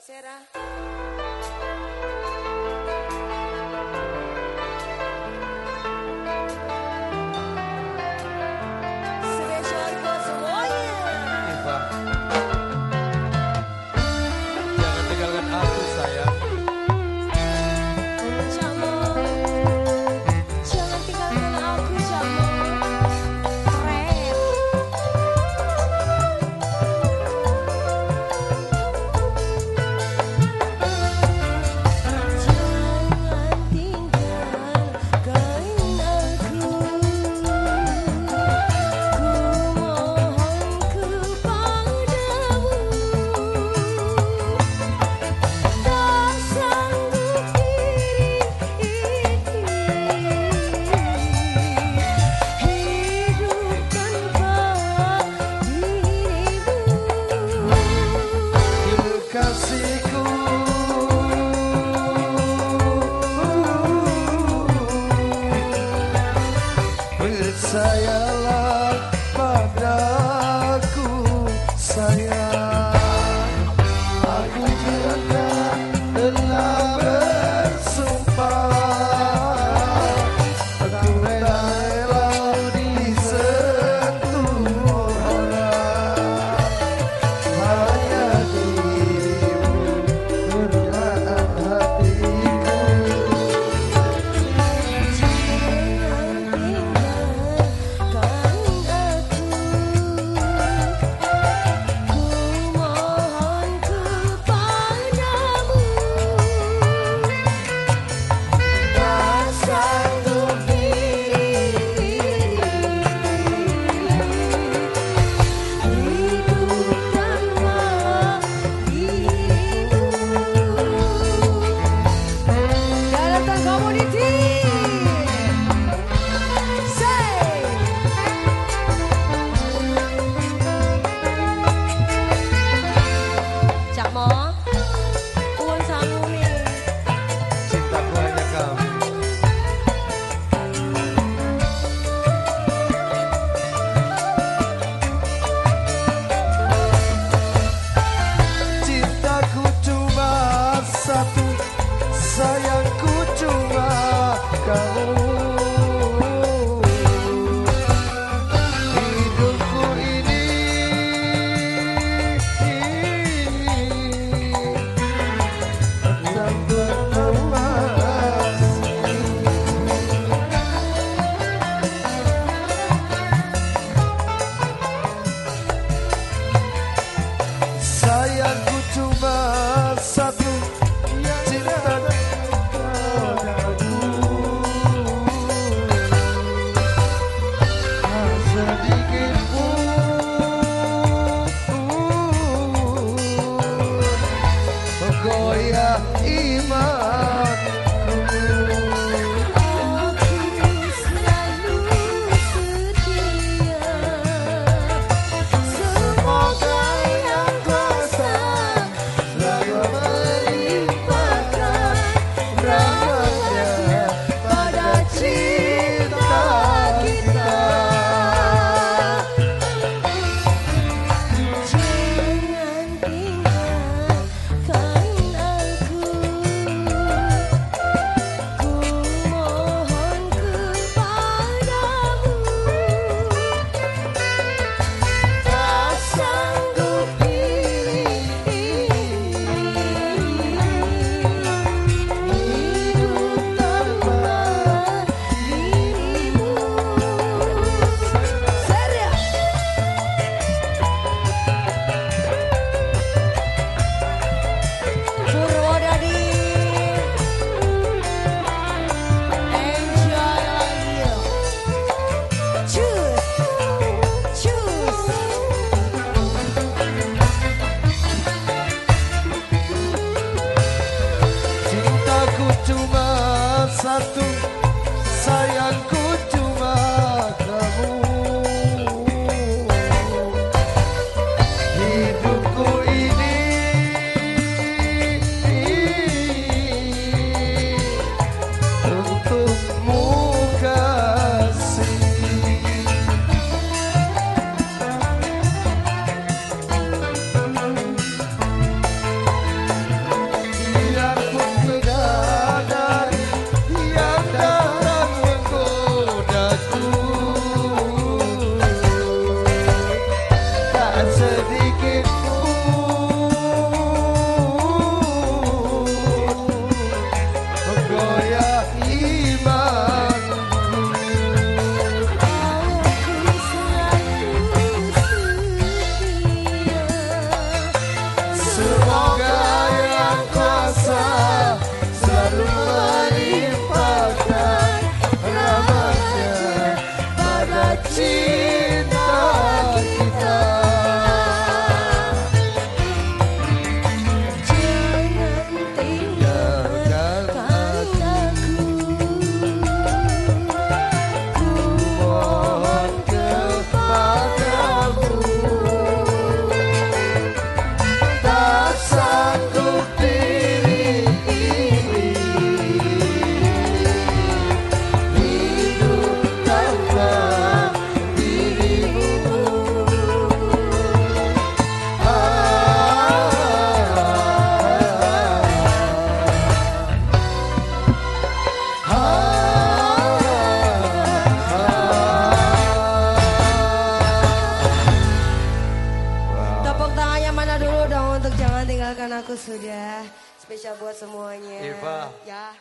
Será? Ramon. Satu semuanya. Ya.